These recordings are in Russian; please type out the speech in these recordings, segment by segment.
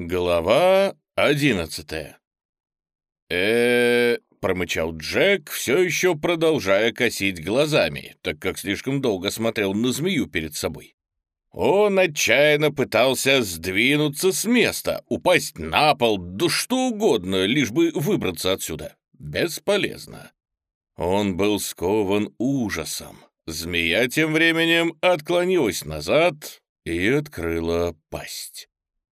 Глава одиннадцатая. э промычал Джек, все еще продолжая косить глазами, так как слишком долго смотрел на змею перед собой. Он отчаянно пытался сдвинуться с места, упасть на пол, да что угодно, лишь бы выбраться отсюда. Бесполезно. Он был скован ужасом. Змея тем временем отклонилась назад и открыла пасть.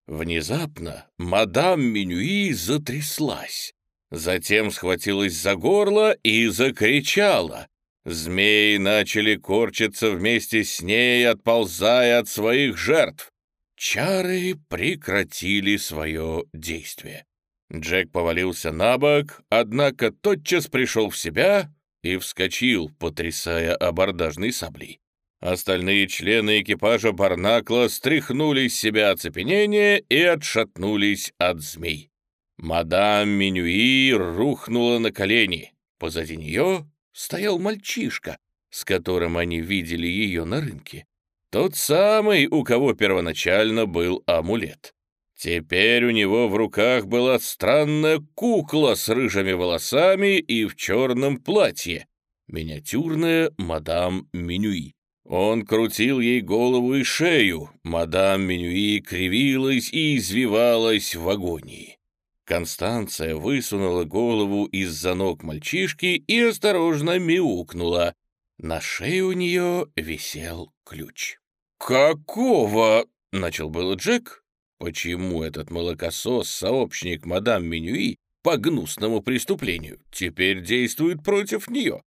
Внезапно мадам Менюи затряслась. Затем схватилась за горло и закричала. Змеи начали корчиться вместе с ней, отползая от своих жертв. Чары прекратили свое действие. Джек повалился на бок, однако тотчас пришел в себя и вскочил, потрясая абордажной саблей. Остальные члены экипажа Барнакла стряхнули с себя оцепенение и отшатнулись от змей. Мадам Менюи рухнула на колени. Позади нее стоял мальчишка, с которым они видели ее на рынке. Тот самый, у кого первоначально был амулет. Теперь у него в руках была странная кукла с рыжими волосами и в черном платье. Миниатюрная мадам Менюи. Он крутил ей голову и шею. Мадам Менюи кривилась и извивалась в агонии. Констанция высунула голову из-за ног мальчишки и осторожно мяукнула. На шее у нее висел ключ. «Какого?» — начал было Джек. «Почему этот молокосос, сообщник мадам Менюи, по гнусному преступлению, теперь действует против нее?»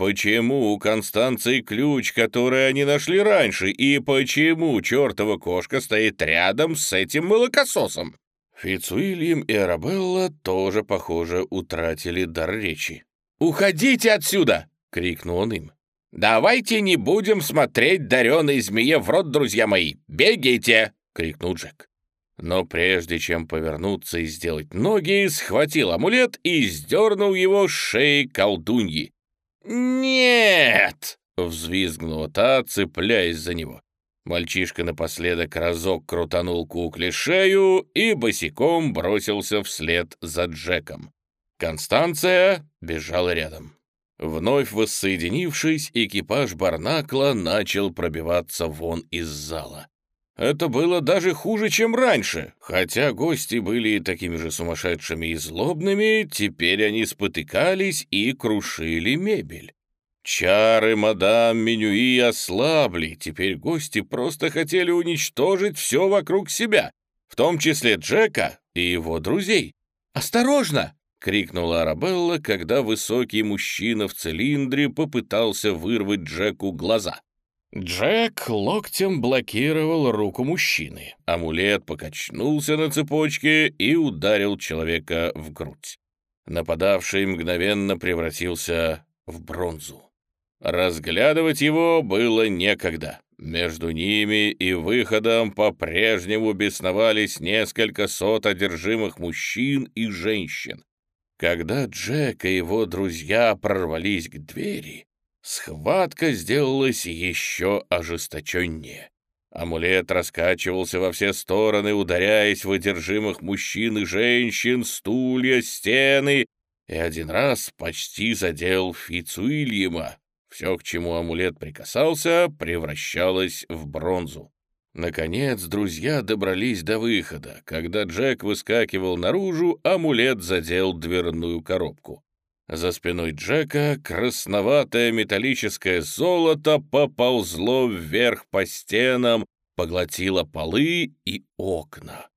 Почему у Констанции ключ, который они нашли раньше, и почему чертова кошка стоит рядом с этим молокососом? Фицуильям и Арабелла тоже, похоже, утратили дар речи. «Уходите отсюда!» — крикнул он им. «Давайте не будем смотреть дареной змее в рот, друзья мои! Бегите!» — крикнул Джек. Но прежде чем повернуться и сделать ноги, схватил амулет и сдернул его с шеи колдуньи. «Нет!» — взвизгнула та, цепляясь за него. Мальчишка напоследок разок крутанул кукле шею и босиком бросился вслед за Джеком. Констанция бежала рядом. Вновь воссоединившись, экипаж Барнакла начал пробиваться вон из зала. Это было даже хуже, чем раньше. Хотя гости были такими же сумасшедшими и злобными, теперь они спотыкались и крушили мебель. Чары мадам Менюи ослабли, теперь гости просто хотели уничтожить все вокруг себя, в том числе Джека и его друзей. «Осторожно!» — крикнула Арабелла, когда высокий мужчина в цилиндре попытался вырвать Джеку глаза. Джек локтем блокировал руку мужчины. Амулет покачнулся на цепочке и ударил человека в грудь. Нападавший мгновенно превратился в бронзу. Разглядывать его было некогда. Между ними и выходом по-прежнему бесновались несколько сот одержимых мужчин и женщин. Когда Джек и его друзья прорвались к двери, Схватка сделалась еще ожесточеннее. Амулет раскачивался во все стороны, ударяясь в одержимых мужчин и женщин, стулья, стены, и один раз почти задел Фицуильяма. Все, к чему амулет прикасался, превращалось в бронзу. Наконец, друзья добрались до выхода. Когда Джек выскакивал наружу, амулет задел дверную коробку. За спиной Джека красноватое металлическое золото поползло вверх по стенам, поглотило полы и окна.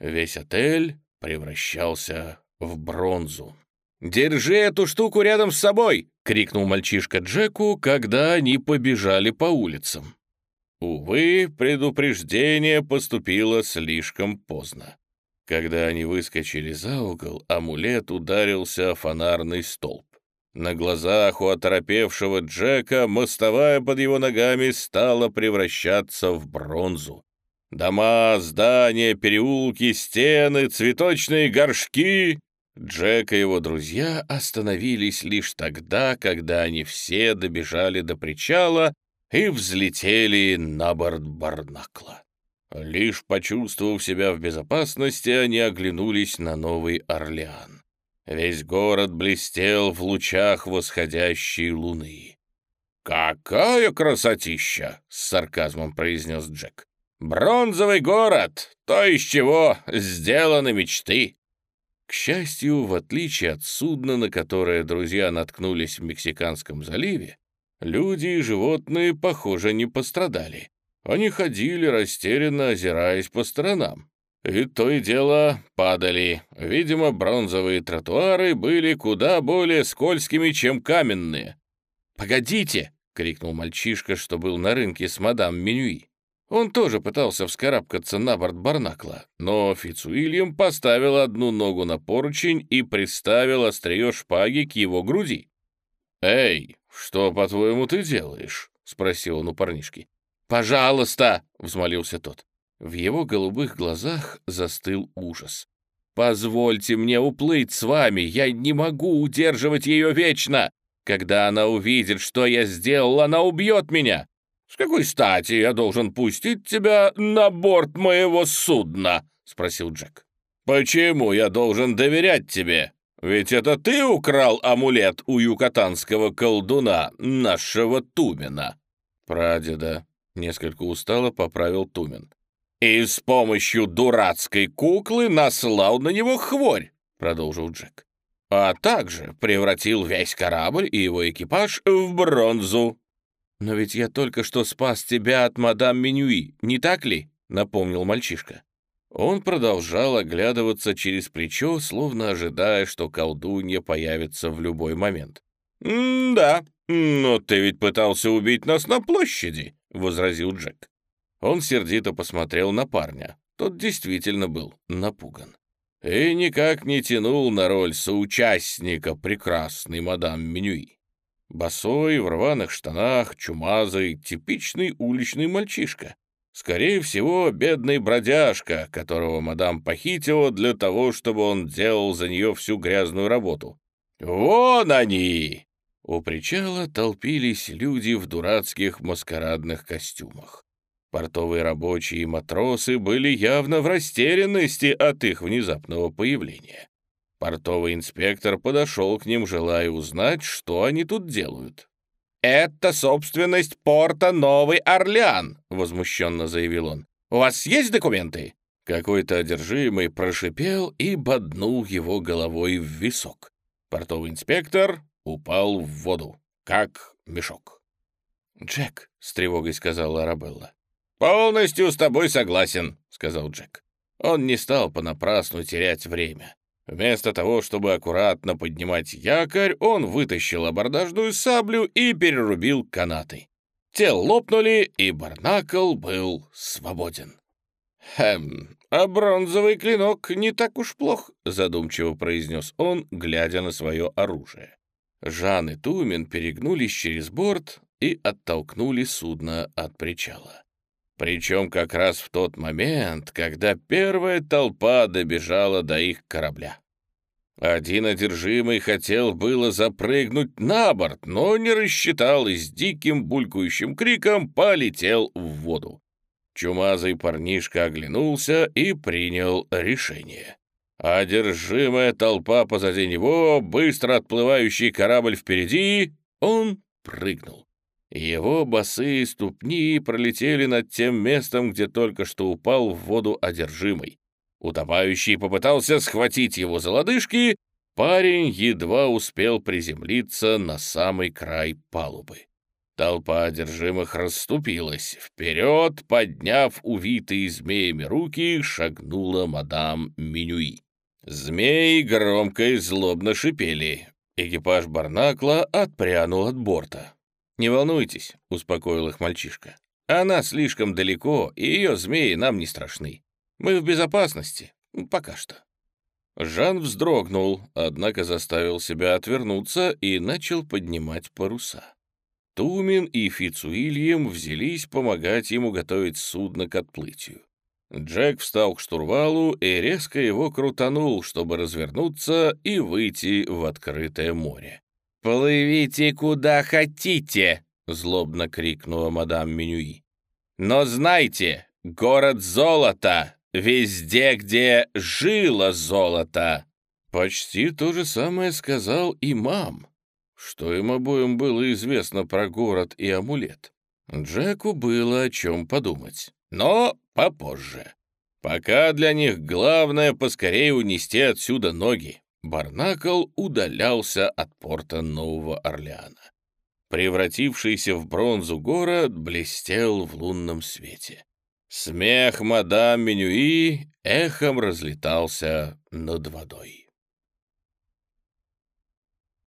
Весь отель превращался в бронзу. «Держи эту штуку рядом с собой!» — крикнул мальчишка Джеку, когда они побежали по улицам. Увы, предупреждение поступило слишком поздно. Когда они выскочили за угол, амулет ударился о фонарный столб. На глазах у оторопевшего Джека мостовая под его ногами стала превращаться в бронзу. Дома, здания, переулки, стены, цветочные горшки. Джек и его друзья остановились лишь тогда, когда они все добежали до причала и взлетели на борт Барнакла. Лишь почувствовав себя в безопасности, они оглянулись на Новый Орлеан. Весь город блестел в лучах восходящей луны. «Какая красотища!» — с сарказмом произнес Джек. «Бронзовый город! То, из чего сделаны мечты!» К счастью, в отличие от судна, на которое друзья наткнулись в Мексиканском заливе, люди и животные, похоже, не пострадали. Они ходили, растерянно озираясь по сторонам. И то и дело падали. Видимо, бронзовые тротуары были куда более скользкими, чем каменные. «Погодите!» — крикнул мальчишка, что был на рынке с мадам Менюи. Он тоже пытался вскарабкаться на борт Барнакла, но Фицуильям поставил одну ногу на поручень и приставил острие шпаги к его груди. «Эй, что, по-твоему, ты делаешь?» — спросил он у парнишки. «Пожалуйста!» — взмолился тот. В его голубых глазах застыл ужас. «Позвольте мне уплыть с вами, я не могу удерживать ее вечно! Когда она увидит, что я сделал, она убьет меня! С какой стати я должен пустить тебя на борт моего судна?» — спросил Джек. «Почему я должен доверять тебе? Ведь это ты украл амулет у юкатанского колдуна, нашего Тумена». «Прадеда», — несколько устало поправил Тумен. «И с помощью дурацкой куклы наслал на него хворь», — продолжил Джек. «А также превратил весь корабль и его экипаж в бронзу». «Но ведь я только что спас тебя от мадам Менюи, не так ли?» — напомнил мальчишка. Он продолжал оглядываться через плечо, словно ожидая, что колдунья появится в любой момент. «Да, но ты ведь пытался убить нас на площади», — возразил Джек. Он сердито посмотрел на парня. Тот действительно был напуган. И никак не тянул на роль соучастника прекрасной мадам Менюи. Босой, в рваных штанах, чумазый, типичный уличный мальчишка. Скорее всего, бедный бродяжка, которого мадам похитила для того, чтобы он делал за нее всю грязную работу. «Вон они!» У причала толпились люди в дурацких маскарадных костюмах. Портовые рабочие и матросы были явно в растерянности от их внезапного появления. Портовый инспектор подошел к ним, желая узнать, что они тут делают. «Это собственность порта Новый Орлеан», — возмущенно заявил он. «У вас есть документы?» Какой-то одержимый прошипел и боднул его головой в висок. Портовый инспектор упал в воду, как мешок. «Джек», — с тревогой сказала Арабелла, «Полностью с тобой согласен», — сказал Джек. Он не стал понапрасну терять время. Вместо того, чтобы аккуратно поднимать якорь, он вытащил абордажную саблю и перерубил канаты. Те лопнули, и Барнакл был свободен. «Хм, а бронзовый клинок не так уж плох», — задумчиво произнес он, глядя на свое оружие. Жан и Тумен перегнулись через борт и оттолкнули судно от причала. Причем как раз в тот момент, когда первая толпа добежала до их корабля. Один одержимый хотел было запрыгнуть на борт, но не рассчитал и с диким булькающим криком полетел в воду. Чумазый парнишка оглянулся и принял решение. Одержимая толпа позади него, быстро отплывающий корабль впереди, он прыгнул. Его босые ступни пролетели над тем местом, где только что упал в воду одержимый. Утопающий попытался схватить его за лодыжки, парень едва успел приземлиться на самый край палубы. Толпа одержимых расступилась. Вперед, подняв увитые змеями руки, шагнула мадам Менюи. Змеи громко и злобно шипели. Экипаж Барнакла отпрянул от борта. «Не волнуйтесь», — успокоил их мальчишка. «Она слишком далеко, и ее змеи нам не страшны. Мы в безопасности. Пока что». Жан вздрогнул, однако заставил себя отвернуться и начал поднимать паруса. Тумин и Фицуильям взялись помогать ему готовить судно к отплытию. Джек встал к штурвалу и резко его крутанул, чтобы развернуться и выйти в открытое море. «Плывите куда хотите!» — злобно крикнула мадам Менюи. «Но знайте, город золота, везде, где жило золото. Почти то же самое сказал имам. Что им обоим было известно про город и амулет? Джеку было о чем подумать, но попозже. Пока для них главное поскорее унести отсюда ноги. Барнакл удалялся от порта Нового Орлеана. Превратившийся в бронзу город блестел в лунном свете. Смех мадам Менюи эхом разлетался над водой.